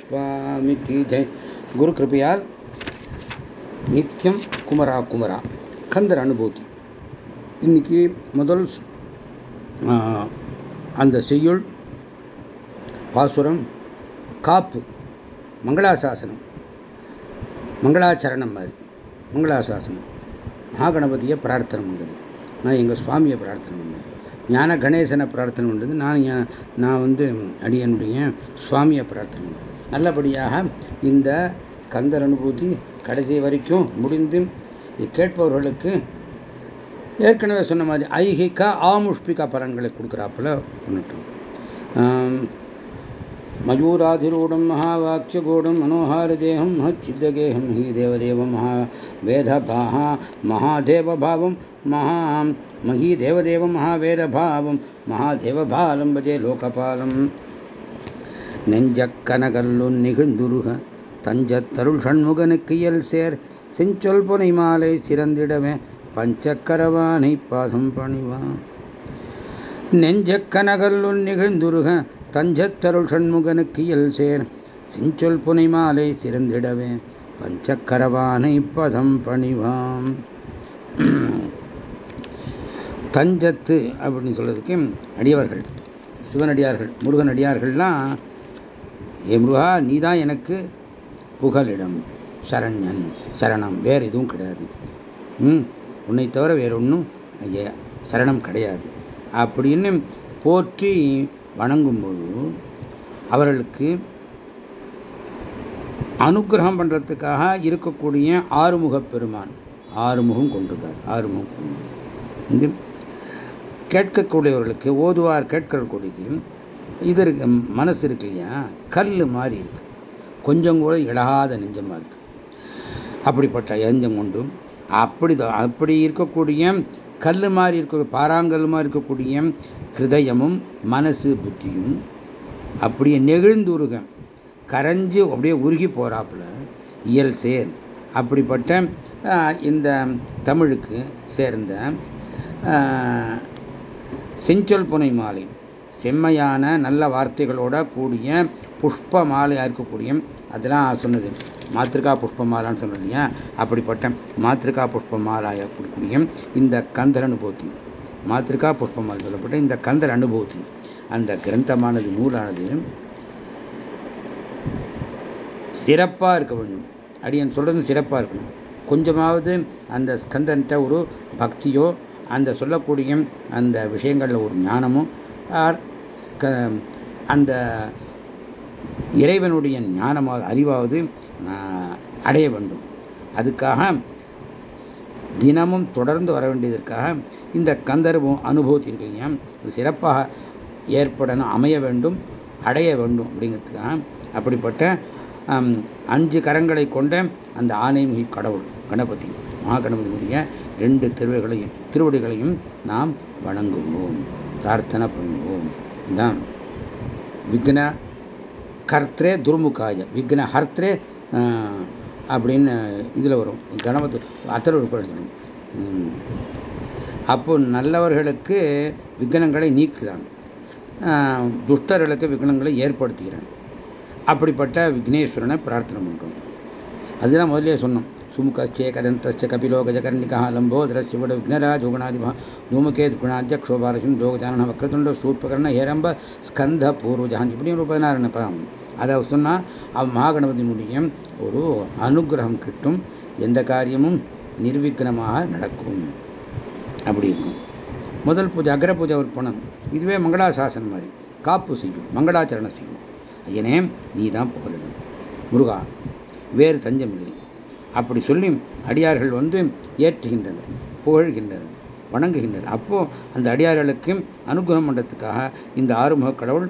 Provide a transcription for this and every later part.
சுவாமிக்கு ஜெய். குரு கிருப்பையால் நித்தியம் குமரா குமரா. கந்தர் அனுபூதி. இன்னைக்கு முதல் அந்த செய்யுள் பாசுரம் காப்பு மங்களாசாசனம். மங்களாச்சரணம் மாதிரி. மங்களாசாசனம். மகாகணபதியை பிரார்த்தனை பண்ணுறது நான் எங்கள் சுவாமியை பிரார்த்தனை பண்ணேன். ஞான கணேசனை பிரார்த்தனை பண்ணுறது நான் நான் வந்து அடியனுடைய சுவாமியை பிரார்த்தனை நல்லபடியாக இந்த கந்தர் அனுபூதி கடைசி வரைக்கும் முடிந்து கேட்பவர்களுக்கு ஏற்கனவே சொன்ன மாதிரி ஐகிக ஆமுஷ்பிகா பலன்களை கொடுக்குறாப்புல பண்ணிட்டோம் மயூராதிரூடம் மகாவாக்கியகூடம் மனோஹார தேகம் மகச்சித்தகேகம் ஹி தேவதேவ மகா வேதபாக மகாதேவபாவம் மகாம் மகி தேவதேவ மகாவேரபாவம் மகாதேவபாலம் பதே லோகபாலம். நெஞ்ச கனகல்லுன் நிகழ்ந்துருக தஞ்ச தருள் சண்முகனுக்கு இயல் சேர். செஞ்சொல் புனை மாலை சிறந்திடவே பஞ்சக்கரவானை பாதம் பணிவான் நெஞ்ச கனகல்லுன் நிகழ்ந்துருக தஞ்சத்தருள் சண்முகனுக்கு இயல் சேர். சிஞ்சொல் புனை மாலை சிறந்திடவே பஞ்சக்கரவானை பதம் பணிவாம். தஞ்சத்து அப்படின்னு சொல்கிறதுக்கு அடியவர்கள் சிவனடியார்கள் முருகனடியார்கள்லாம் ஏ முருகா நீதான் எனக்கு புகலிடம் சரண்யன் சரணம் வேறு எதுவும் கிடையாது. ம் உன்னை தவிர வேற ஒன்றும் சரணம் கிடையாது. அப்படின்னு போற்றி வணங்கும்போது அவர்களுக்கு அனுகிரகம் பண்ணுறதுக்காக இருக்கக்கூடிய ஆறுமுக பெருமான் ஆறுமுகம் கொண்டிருக்கார் ஆறுமுகம் இந்த கேட்கக்கூடியவர்களுக்கு ஓதுவார் கேட்கக்கூடிய இது இருக்கு மனசு இருக்கு இல்லையா? கல் மாதிரி இருக்கு. கொஞ்சம் கூட இழகாத நெஞ்சமாக இருக்கு. அப்படிப்பட்ட எஞ்சம் கொண்டும் அப்படி அப்படி இருக்கக்கூடிய கல் மாதிரி இருக்க பாறாங்கல் மாதிரி இருக்கக்கூடிய ஹிருதயமும் மனசு புத்தியும் அப்படியே நெகிழ்ந்துருக கரைஞ்சு அப்படியே உருகி போகிறாப்புல இயல் சேர். அப்படிப்பட்ட இந்த தமிழுக்கு சேர்ந்த செஞ்சொல் புனை மாலை. செம்மையான நல்ல வார்த்தைகளோட கூடிய புஷ்ப மாலையாக இருக்கக்கூடிய அதெல்லாம் சொன்னது. மாத்திருக்கா புஷ்ப மாலான்னு சொன்னது இல்லையா? அப்படிப்பட்ட மாத்திருக்கா புஷ்ப மாலாய கூடிய இந்த கந்தர் அனுபூத்தி மாத்திருக்கா புஷ்பமால் சொல்லப்பட்ட இந்த கந்தர் அனுபூத்தி அந்த கிரந்தமானது நூலானது சிறப்பாக இருக்க வேண்டும். அடியன் சொல்கிறது சிறப்பாக இருக்கணும். கொஞ்சமாவது அந்த ஸ்கந்தன்ட்ட ஒரு பக்தியோ அந்த சொல்லக்கூடிய அந்த விஷயங்கள்ல ஒரு ஞானமும் அந்த இறைவனுடைய ஞானமாக அறிவாவது அடைய வேண்டும். அதுக்காக தினமும் தொடர்ந்து வர வேண்டியதற்காக இந்த கந்தர்வம் அனுபவத்தின் இல்லையா சிறப்பாக ஏற்படணும் அமைய வேண்டும் அடைய வேண்டும் அப்படிங்கிறதுக்காக அப்படிப்பட்ட அஞ்சு கரங்களை கொண்ட அந்த ஆணைமுகி கடவுள் கணபதி மகாகணபதியுடைய ரெண்டு திருவைகளையும் திருவடிகளையும் நாம் வணங்குவோம் பிரார்த்தனை பண்ணுவோம். தான் விக்ன கர்த்தரே துர்முகாய விக்ன ஹர்த்தரே அப்படின்னு இதில் வரும். கணபதி அத்தரவு அப்போ நல்லவர்களுக்கு விக்னங்களை நீக்குகிறான். துஷ்டர்களுக்கு விக்னங்களை ஏற்படுத்துகிறான். அப்படிப்பட்ட விக்னேஸ்வரனை பிரார்த்தனை பண்ணுறோம் அதுதான் முதலே சொன்னோம். சுமுகச்சே கதந்தச்ச கபிலோ கஜகர்ணிகா லம்போதரஸ்ய விட விக்னராஜ் யோகநாதிபா தூமகேத் குணாத்ய க்ஷோபாலசன் யோகஜானன வக்ரதுண்ட சூர்பகர்ண ஹேரம்ப ஸ்கந்த பூர்வஜான் இப்படி ஒரு பதினாறு படம் அதை சொன்னால் அவன் மகாகணபதியினுடைய ஒரு அனுகிரகம் கிட்டும் எந்த காரியமும் நிர்விக்னமாக நடக்கும் அப்படி இருக்கும் முதல் பூஜை அக்ர பூஜை ஒரு பணம் இதுவே மங்களாசாசன் மாதிரி காப்பு செய்யும் மங்களாச்சரணம் செய்யும் ஐயனே நீ தான் புகழிடும் முருகா வேறு தஞ்சம் இல்லை அப்படி சொல்லி அடியார்கள் வந்து ஏற்றுகின்றனர் புகழ்கின்றனர் வணங்குகின்றனர். அப்போ அந்த அடியார்களுக்கு அனுகிரகம் பண்ணுறதுக்காக இந்த ஆறுமுக கடவுள்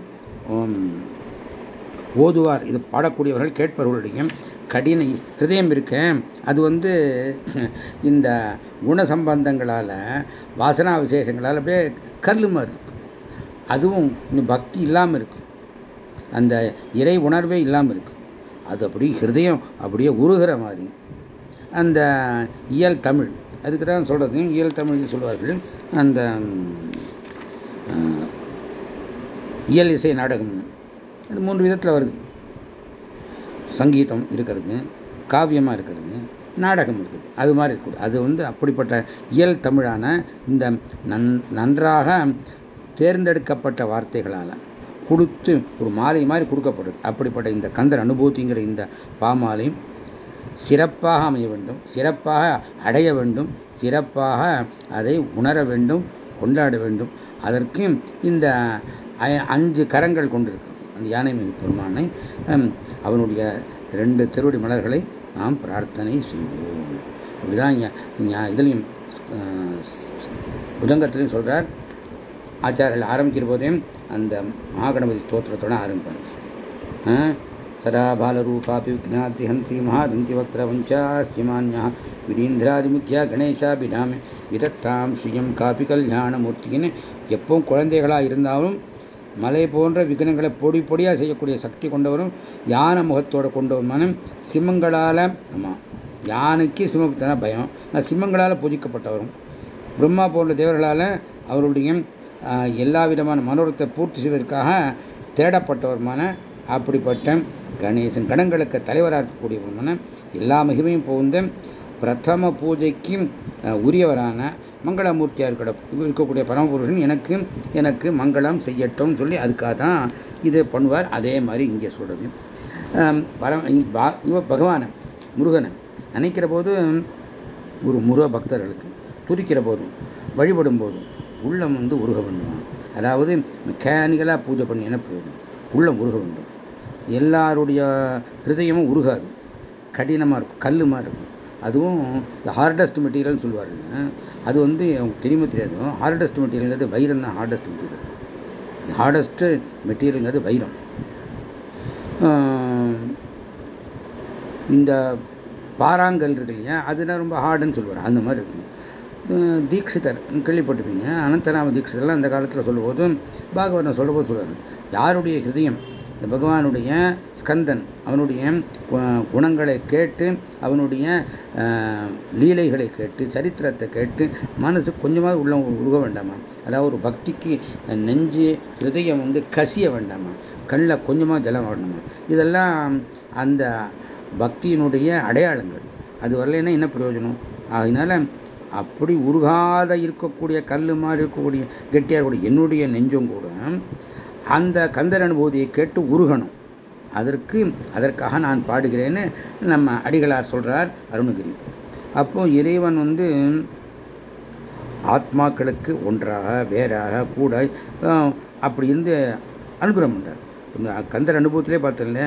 ஓதுவார். இது பாடக்கூடியவர்கள் கேட்பவர்களுடைய கடின ஹிருதயம் இருக்க. அது வந்து இந்த குண சம்பந்தங்களால் வாசனா விசேஷங்களால் அப்படியே கல்லு மாதிரி இருக்கும். அதுவும் இன்னும் பக்தி இல்லாமல் இருக்கும். அந்த இறை உணர்வே இல்லாமல் இருக்கும். அது அப்படியே ஹிருதயம் அப்படியே உருகிற மாதிரி. அந்த இயல் தமிழ் அதுக்கு தான் சொல்கிறது இயல் தமிழ் சொல்வார்கள். அந்த இயல் இசை நாடகம். அது மூன்று விதத்தில் வருது. சங்கீதம் இருக்கிறது காவியமாக இருக்கிறது நாடகம் இருக்குது. அது மாதிரி இருக்குது அது வந்து அப்படிப்பட்ட இயல் தமிழான இந்த நன் நன்றாக தேர்ந்தெடுக்கப்பட்ட வார்த்தைகளால். கொடுத்து ஒரு மாலை மாதிரி கொடுக்கப்படுது. அப்படிப்பட்ட இந்த கந்தர் அனுபூதிங்கிற இந்த பாமாலையும் சிறப்பாக அமைய வேண்டும் சிறப்பாக அடைய வேண்டும் சிறப்பாக அதை உணர வேண்டும் கொண்டாட வேண்டும். அதற்கு இந்த அஞ்சு கரங்கள் கொண்டிருக்கிறது. அந்த யானை மிகு பெருமானை அவனுடைய ரெண்டு திருவடி மலர்களை நாம் பிரார்த்தனை செய்வோம். அப்படிதான் இதுலையும் புதங்கத்திலையும் சொல்றார். ஆச்சாரியர்கள் ஆரம்பிக்கிற போதே அந்த மகாகணபதி ஸ்தோத்திரத்தோட ஆரம்பிப்பார். சதா பாலரூபாபி விக்னாத்தி ஹந்தி மகாதந்தி வக்ரவஞ்சாஸ்யமான்யா கணேஷா பிதாமி விதத்தாம் ஸ்ரீயம் காப்பி கல்யாணமூர்த்தின்னு எப்பவும் குழந்தைகளாக இருந்தாலும் மலை போன்ற விக்னங்களை பொடி பொடியாக செய்யக்கூடிய சக்தி கொண்டவரும் யானை முகத்தோடு கொண்டவருமான சிம்மங்களால் ஆமாம் யானைக்கு சிம்மத்தன பயம். சிம்மங்களால் பூஜிக்கப்பட்டவரும். பிரம்மா போன்ற தேவர்களால் அவருடைய எல்லா விதமான மனோரத்தை பூர்த்தி செய்வதற்காக தேடப்பட்டவருமான அப்படிப்பட்ட கணேசன் கணங்களுக்கு தலைவராக இருக்கக்கூடியவருமான எல்லா மகிமையும் புகுந்த பிரதம பூஜைக்கு உரியவரான மங்களமூர்த்தியாக இருக்க இருக்கக்கூடிய பரமபுருஷன் எனக்கு எனக்கு மங்களம் செய்யட்டும் சொல்லி அதுக்காக தான் இது பண்ணுவார். அதே மாதிரி இங்கே சொல்கிறது பரம் இவ பகவானை முருகனை நினைக்கிற போது ஒரு முருக பக்தர்களுக்கு துதிக்கிற போதும் வழிபடும் போதும் உள்ளம் வந்து உருக பண்ணுவான் அதாவது மெக்கானிக்கலாக பூஜை பண்ணி என்ன உள்ளம் உருக வேண்டும். எல்லாருடைய ஹிருதயமும் உருகாது. கடினமாக இருக்கும். கல் மாதிரி இருக்கும். அதுவும் இந்த ஹார்டஸ்ட் மெட்டீரியல்னு சொல்லுவாருங்க. அது வந்து அவங்க தெரியுமா தெரியாது. ஹார்டஸ்ட் மெட்டீரியல்ங்கிறது வைரம் தான். ஹார்டஸ்ட் மெட்டீரியல் ஹார்டஸ்ட் மெட்டீரியலுங்கிறது வைரம். இந்த பாறாங்கல் இருக்கு இல்லையா? அதுதான் ரொம்ப ஹார்டுன்னு சொல்லுவார். அந்த மாதிரி இருக்கும். தீட்சிதர் கேள்விப்பட்டிருப்பீங்க. அனந்தராம தீட்சிதர்லாம் அந்த காலத்தில் சொல்லும்போது பாகவதம் சொல்லும்போது சொல்லுவார். யாருடைய ஹிருதயம்? இந்த பகவானுடைய ஸ்கந்தன் அவனுடைய குணங்களை கேட்டு அவனுடைய லீலைகளை கேட்டு சரித்திரத்தை கேட்டு மனசு கொஞ்சமாக உள்ள உருக வேண்டாமா? அதாவது ஒரு பக்திக்கு நெஞ்சு ஹிருதயம் வந்து கசிய வேண்டாமா? கண்ணில் கொஞ்சமாக ஜலம் வேண்டாமா இதெல்லாம் அந்த பக்தியினுடைய அடையாளங்கள். அது வரலைன்னா என்ன பிரயோஜனம்? அதனால அப்படி உருகாத இருக்கக்கூடிய கல் மாதிரி இருக்கக்கூடிய கெட்டியாக இருக்கக்கூடிய என்னுடைய நெஞ்சும் கூட அந்த கந்தர் அனுபூதியை கேட்டு உருகணும். அதற்கு அதற்காக நான் பாடுகிறேன்னு நம்ம அடிகளார் சொல்றார் அருணகிரி. அப்போ இறைவன் வந்து ஆத்மாக்களுக்கு ஒன்றாக வேறாக கூட அப்படி இருந்து அனுகிரகம் பண்ணார் இந்த கந்தர் அனுபவத்திலே பார்த்தல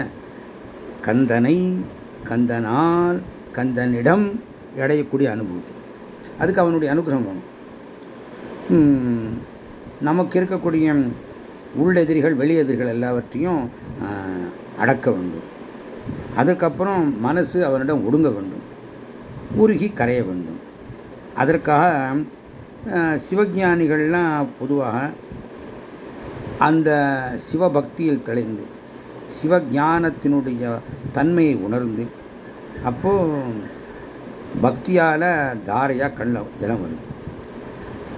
கந்தனை கந்தனால் கந்தனிடம் அடையக்கூடிய அனுபூதி அதுக்கு அவனுடைய அனுகிரகம் வேணும். நமக்கு இருக்கக்கூடிய உள்ளெதிரிகள் வெளியெதிரிகள் எல்லாவற்றையும் அடக்க வேண்டும். அதற்கப்புறம் மனசு அவனிடம் ஒடுங்க வேண்டும். உருகி கரைய வேண்டும். அதற்காக சிவஞானிகள்லாம் பொதுவாக அந்த சிவபக்தியில் தெளிந்து சிவஞானத்தினுடைய தன்மையை உணர்ந்து அப்போ பக்தியால தாரையா கண்ணில் ஜலம் வருது.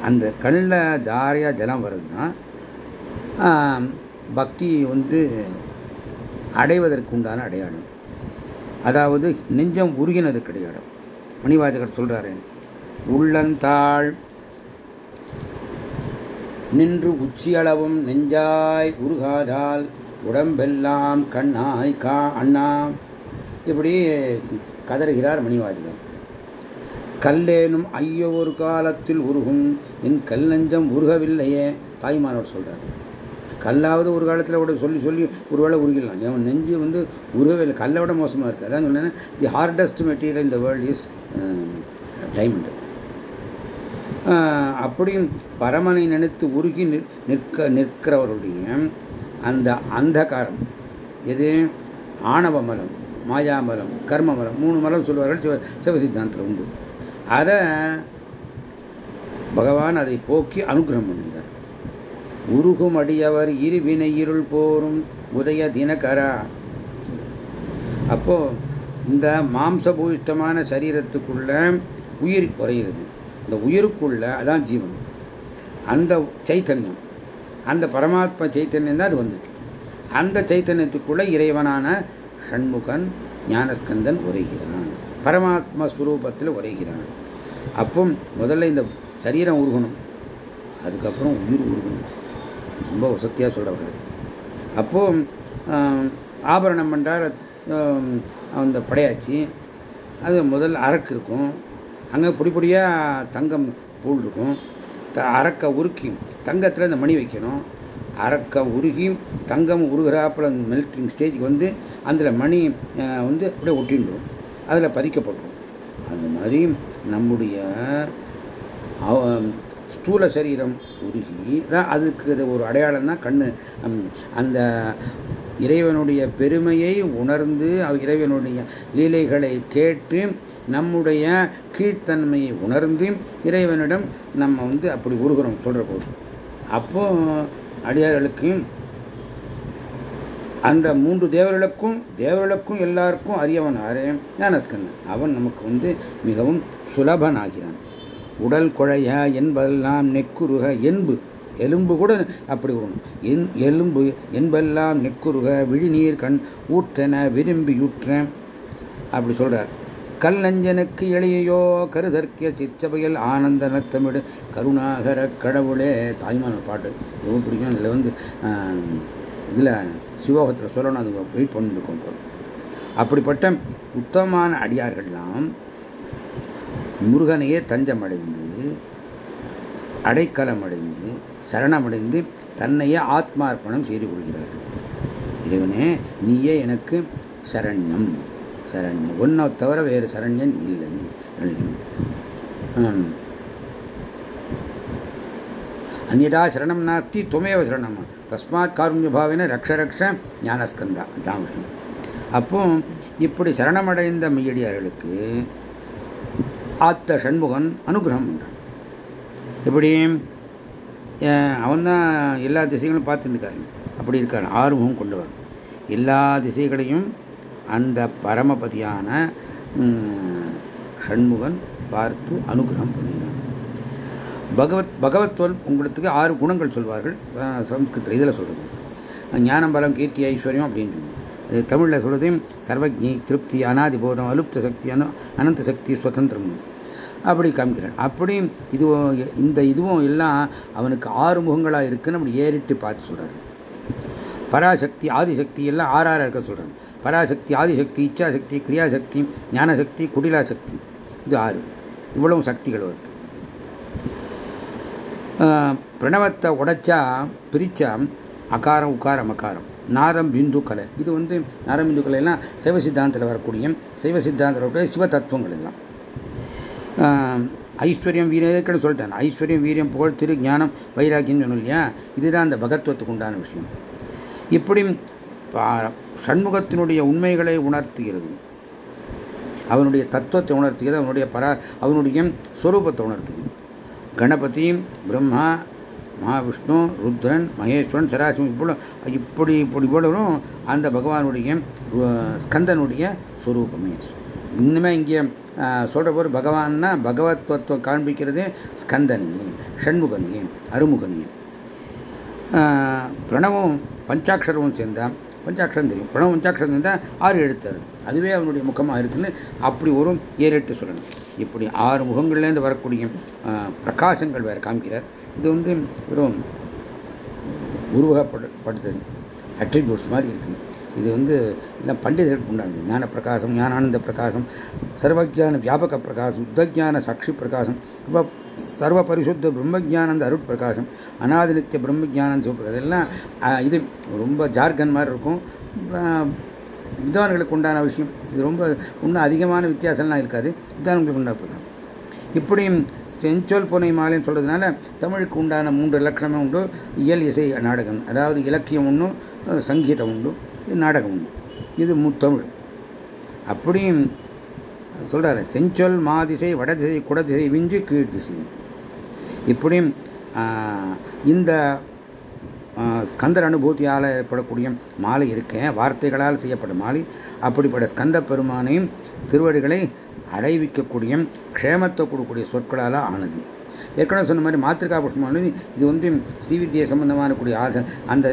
அந்த கண்ணில் தாரையா ஜலம் வருதுன்னா பக்தி வந்து அடைவதற்கு உண்டான அடையாளம். அதாவது நெஞ்சம் உருகினதுக்கு அடையாளம் மணிவாஜகர் சொல்றாரு உள்ளந்தாள் நின்று உச்சியளவும் நெஞ்சாய் உருகாதால் உடம்பெல்லாம் கண்ணாய் கா அண்ணா இப்படி கதறுகிறார் மணிவாஜகர். கல்லேனும் ஐயோ ஒரு காலத்தில் உருகும். என் கல் நெஞ்சம் உருகவில்லையே. தாய்மானவர் சொல்கிறார் கல்லாவது ஒரு காலத்தில் கூட சொல்லி சொல்லி ஒரு வேளை உருகிடலாம். என் நெஞ்சு வந்து உருகவில்லை. கல்லை விட மோசமாக இருக்குது அதான் சொன்னேன் தி ஹார்டஸ்ட் மெட்டீரியல் இந்த வேர்ல்ட் இஸ் டைமண்டு அப்படியும் பரமனை நினைத்து உருகி நிற்க நிற்கிறவருடைய அந்த அந்தகாரம். எது? ஆணவ மலம் மாயாமலம் கர்ம மலம். மூணு மலம் சொல்வார்கள். சிவ சிவசித்தாந்தத்தில் உண்டு. அதை பகவான் அதை போக்கி அனுகிரகம் பண்ணுகிறார் உருகும் அடியவர் இருவினை இருள் போரும் உதய தினகரா. அப்போ இந்த மாம்சபூயிஷ்டமான சரீரத்துக்குள்ள உயிர் குறையிறது. இந்த உயிருக்குள்ள அதான் ஜீவன். அந்த சைத்தன்யம். அந்த பரமாத்ம சைத்தன்யம் தான் அது வந்திருக்கு. அந்த சைத்தன்யத்துக்குள்ள இறைவனான ஷண்முகன் ஞானஸ்கந்தன் உரைகிறான். பரமாத்மா ஸ்வரூபத்தில் உரைகிறான் அப்போ முதல்ல இந்த சரீரம் உருகணும். அதுக்கப்புறம் உயிர் உருகணும். ரொம்ப வசத்தியாக சொல்கிறவர் அப்போ ஆபரணம் பண்ணுறார் அந்த படையாச்சு. அது முதல்ல அரக்கு இருக்கும். அங்கே பொடி பொடியாக தங்கம் பூல் இருக்கும். த அரக்க உருக்கி தங்கத்தில் இந்த மணி வைக்கணும். அரக்க உருகி தங்கம் உருகிறாப்பில் மெல்டிங் ஸ்டேஜுக்கு வந்து அதில் மணி வந்து அப்படியே ஒட்டின்றோம். அதில் பதிக்கப்பட்டுரும் அந்த மாதிரி நம்முடைய ஸ்தூல சரீரம் உருகி அதுக்கு ஒரு அடையாளம் தான் கண்ணு அந்த இறைவனுடைய பெருமையை உணர்ந்து இறைவனுடைய லீலைகளை கேட்டு நம்முடைய கீழ்த்தன்மையை உணர்ந்து இறைவனிடம் நம்ம வந்து அப்படி உருகிறோம் சொல்கிற போது. அப்போ அடியார்களுக்கு அந்த மூன்று தேவர்களுக்கும் தேவர்களுக்கும் எல்லாருக்கும் அறியவன் ஆரே ஞானஸ்கந்தன். அவன் நமக்கு வந்து மிகவும் சுலபன் ஆகிறான் உடல் குழைய என்பதெல்லாம் நெக்குருக என்பு. எலும்பு கூட அப்படி விடணும் என் எலும்பு என்பெல்லாம் நெக்குருக விழிநீர் கண் ஊற்றென விரும்பியுற்ற அப்படி சொல்றார். கல் நஞ்சனுக்கு எளியையோ கருதற்கிய சிச்சபையில் ஆனந்த நத்தமிடு கருணாகர கடவுளே. தாய்மான பாட்டு ரொம்ப பிடிக்கும். அதில் வந்து இதில் சிவோகத்தில் சொல்லணும் அது வெயிட் வரும் அப்படிப்பட்ட உத்தமமான அடியார்கள்லாம் முருகனையே தஞ்சமடைந்து அடைக்கலமடைந்து சரணமடைந்து தன்னையே ஆத்மார்ப்பணம் செய்து கொள்கிறார்கள். இறைவனே நீயே எனக்கு சரண்யம். சரண்யம். ஒன்றை தவிர வேறு சரண்யன் இல்லை. அந்நியதா சரணம் நாஸ்தி துமேவ சரணம். தஸ்மாத் காருண்யபாவின ரக்ஷ ரக்ஷ ஞானஸ்கந்தா. அதான் விஷயம். அப்போ இப்படி சரணமடைந்த மெய்யடியார்களுக்கு ஆத்த சண்முகன் அனுகிரகம் பண்ணுறான் இப்படி அவன் தான் எல்லா திசைகளும் பார்த்துருக்காரு அப்படி இருக்காரு. ஆர்வம் கொண்டு வரும். எல்லா திசைகளையும் அந்த பரமபதியான ஷண்முகன் பார்த்து அனுகிரகம் பண்ணுகிறான் பகவத் பகவத்வன் உங்களுக்கு ஆறு குணங்கள் சொல்வார்கள். சம்ஸ்கிருத்தில் இதில் சொல்கிறது ஞானம் பலம் கீர்த்தி ஐஸ்வர்யம் அப்படின்னு தமிழில் சொல்கிறதையும் சர்வஜி திருப்தி அனாதிபோதம் அலுப்த சக்தி அனு அனந்த சக்தி சுதந்திரம் அப்படி காமிக்கிறான் அப்படியும் இது இந்த இதுவும் எல்லாம் அவனுக்கு ஆறு முகங்களாக இருக்குன்னு அப்படி ஏறிட்டு பார்த்து சொல்கிறாரு பராசக்தி ஆதிசக்தி எல்லாம் ஆறாறு இருக்க சொல்கிறாங்க பராசக்தி ஆதிசக்தி இச்சாசக்தி கிரியாசக்தி ஞானசக்தி குடிலா சக்தி இது ஆறு. இவ்வளவு சக்திகள் இருக்குது பிரணவத்தை உடைச்சா பிரிச்சா அகாரம் உக்காரம் அகாரம் நாரம் பிந்து கலை. இது வந்து நாரம் பிந்து கலை எல்லாம் சைவ சித்தாந்தத்தில் வரக்கூடிய சைவ சித்தாந்தத்தில் வரக்கூடிய சிவ தத்துவங்கள் எல்லாம். ஐஸ்வர்யம் வீரியக்கன்னு சொல்லிட்டேன். ஐஸ்வர்யம் வீரியம் புகழ் திரு ஞானம் வைராக்கியம் சொன்னோம் இல்லையா? இதுதான் அந்த பகத்துவத்துக்கு உண்டான விஷயம். இப்படி சண்முகத்தினுடைய உண்மைகளை உணர்த்துகிறது. அவனுடைய தத்துவத்தை உணர்த்துகிறது. அவனுடைய பரா அவனுடைய ஸ்வரூபத்தை உணர்த்துகிறது. கணபதி பிரம்மா மகாவிஷ்ணு ருத்ரன் மகேஸ்வரன் சராசிவம் இவ்வளோ இப்படி இப்படி இவ்வளவும் அந்த பகவானுடைய ஸ்கந்தனுடைய ஸ்வரூபமே இன்னுமே இங்கே சொல்கிற போது பகவான்னா பகவத்வத்துவம் காண்பிக்கிறது ஸ்கந்தனியே ஷண்முகனியே அருமுகனியே பிரணவம் பஞ்சாட்சரமும் சேர்ந்தால் பஞ்சாட்சரம் தெரியும். பிரணவம் பஞ்சாட்சரம் சேர்ந்தால் ஆறு எழுத்தாரு அதுவே அவனுடைய முகமாக இருக்குன்னு அப்படி ஒரு ஏறெட்டு சொல்லணும். இப்படி ஆறு முகங்கள்லேருந்து வரக்கூடிய பிரகாசங்கள் வேற காமிக்கிறார் இது வந்து வெறும் உருவகப்படுத்தது அட்ரிபியூட்ஸ் மாதிரி இருக்குது இது வந்து எல்லாம் பண்டிதர்களுக்கு உண்டானது. ஞான பிரகாசம் ஞானானந்த பிரகாசம் சர்வஜான வியாபக பிரகாசம் யுத்தஜான சாட்சி பிரகாசம் சர்வ பரிசுத்த பிரம்மஜானந்த அருட் பிரகாசம் அநாதி நித்திய பிரம்மஜானந்த சிவபிரகாசம் இதெல்லாம் இது ரொம்ப ஜார்கன் மாதிரி இருக்கும். வித்வான்களுக்கு உண்டான விஷயம். இது ரொம்ப இன்னும் அதிகமான வித்தியாசம்லாம் இருக்காது. வித்வான்களுக்கு உண்டான இப்படியும் செஞ்சொல் புனை மாலைன்னு சொல்றதுனால தமிழுக்கு உண்டான மூன்று இலக்கணமே உண்டு. இயல் இசை நாடகம். அதாவது இலக்கியம் ஒன்றும் சங்கீதம் உண்டு. நாடகம் உண்டு. இது முத்தமிழ் அப்படியும் சொல்றாரு. செஞ்சொல் மாதிசை வடதிசை குடதிசை விஞ்சு கீழ்திசை இப்படியும் இந்த ஸ்கந்தர் அனுபூத்தியால் ஏற்படக்கூடிய மாலை இருக்கேன் வார்த்தைகளால் செய்யப்படும் மாலை. அப்படிப்பட்ட ஸ்கந்த பெருமானையும் திருவடிகளை அடைவிக்கக்கூடிய க்ஷேமத்தை கொடுக்கக்கூடிய சொற்களால் ஆனது. ஏற்கனவே சொன்ன மாதிரி மாத்திருக்கா புஷ்பமானது இது வந்து ஸ்ரீவித்தியை சம்பந்தமான கூடிய ஆத அந்த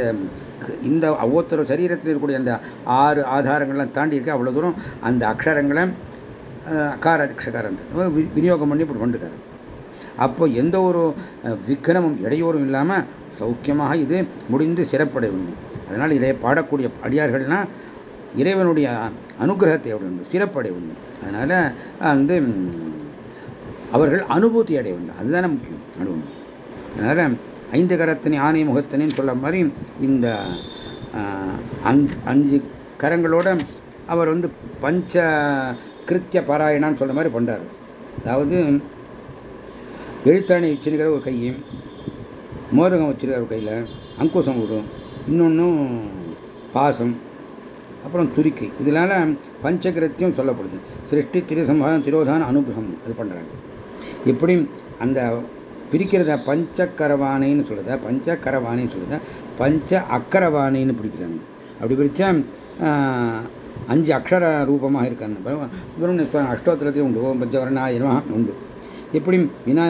இந்த ஒவ்வொருத்தரும் சரீரத்தில் இருக்கக்கூடிய அந்த ஆறு ஆதாரங்கள்லாம் தாண்டி இருக்க அவ்வளோ தூரம் அந்த அக்ஷரங்களை அகார அக்ஷகாரம் விநியோகம் பண்ணி இப்படி பண்ணிருக்காரு அப்போ எந்த ஒரு விக்னமும் இடையூறும் இல்லாமல் சௌக்கியமாக இது முடிந்து சிறப்படை வேண்டும். அதனால் இதை பாடக்கூடிய அடியார்கள்னா இறைவனுடைய அனுகிரகத்தை வேண்டும் சிறப்படை வேண்டும். அதனால் வந்து அவர்கள் அனுபூத்தி அடைய வேண்டும். அதுதானே முக்கியம் அனுபவம். அதனால் ஐந்து கரத்தினி ஆணை முகத்தினின்னு சொல்ல மாதிரி இந்த அஞ்சு அஞ்சு கரங்களோட அவர் வந்து பஞ்ச கிருத்திய பாராயணான்னு சொல்ல மாதிரி பண்ணார் அதாவது எழுத்தாணி வச்சிருக்கிற ஒரு கையும் மோதகம் வச்சிருக்கிற கையில். அங்குசம் விடும் இன்னொன்றும் பாசம். அப்புறம் துரிக்கை. இதனால பஞ்சகிரத்தியம் சொல்லப்படுது. சிருஷ்டி திருசம்ஹாரம் திரோதான அனுகிரகம் அது பண்ணுறாங்க இப்படி அந்த பிரிக்கிறத பஞ்சக்கரவானைன்னு சொல்லுத பஞ்சக்கரவானைன்னு சொல்லுத பஞ்ச அக்கரவானைன்னு பிடிக்கிறாங்க அப்படி பிரித்தா அஞ்சு அக்ஷர ரூபமாக இருக்காங்க. அஷ்டோத்திரத்தையும் உண்டு. ஓம் பஞ்சவரணாயிரமா உண்டு. இப்படி வினா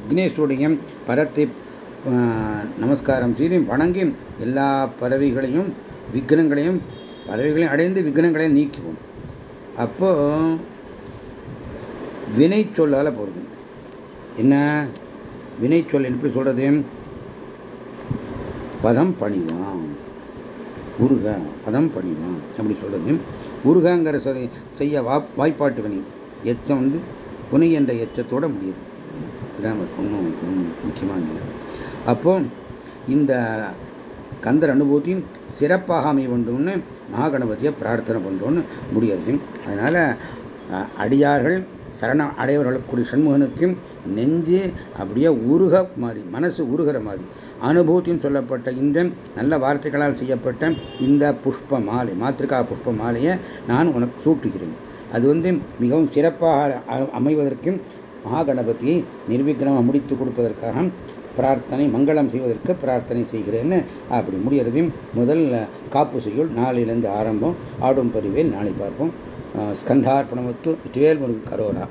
விக்னேஸ்வருடைய பரத்தை நமஸ்காரம் செய்து வணங்கி எல்லா பறவைகளையும் விக்னங்களையும் பறவைகளையும் அடைந்து விக்னங்களையும் நீக்குவோம். அப்போ வினை சொல்லால் போகிறது என்ன? வினை சொல் எப்படி சொல்றது? பதம் பணிவான் உருக பதம் பணிவான் அப்படி சொல்றது. உருகங்கிற சொல்லி செய்ய வா வாய்ப்பாட்டு வினை. எச்சம் வந்து புனை என்ற எச்சத்தோட முடியுது. இதான் ஒன்றும் முக்கியமாக இல்லை அப்போ இந்த கந்தர் அனுபூதி சிறப்பாக அமைய வேண்டும்னு மகாகணபதியை பிரார்த்தனை பண்ணுறோன்னு முடியாது. அதனால அடியார்கள் சரணம் அடையவர்களுக்குரிய சண்முகனுக்கும் நெஞ்சு அப்படியே உருக மாதிரி மனசு உருகிற மாதிரி அனுபூத்தின்னு சொல்லப்பட்ட இந்த நல்ல வார்த்தைகளால் செய்யப்பட்ட இந்த புஷ்ப மாலை மாத்திருக்கா புஷ்ப மாலையை நான் உனக்கு சூட்டுகிறேன். அது வந்து மிகவும் சிறப்பாக அமைவதற்கும் மகாகணபதியை நிர்விக்கிரமாக முடித்து கொடுப்பதற்காக பிரார்த்தனை மங்களம் செய்வதற்கு பிரார்த்தனை செய்கிறேன்னு அப்படி முடியறதையும் முதல் காப்பு செய்யுள் நாளிலிருந்து ஆரம்பம். ஆடும் பதிவேல் நாளை பார்ப்போம். ஸ்கந்தார்ப்பணமத்து வேல் முருகன் கரோரா.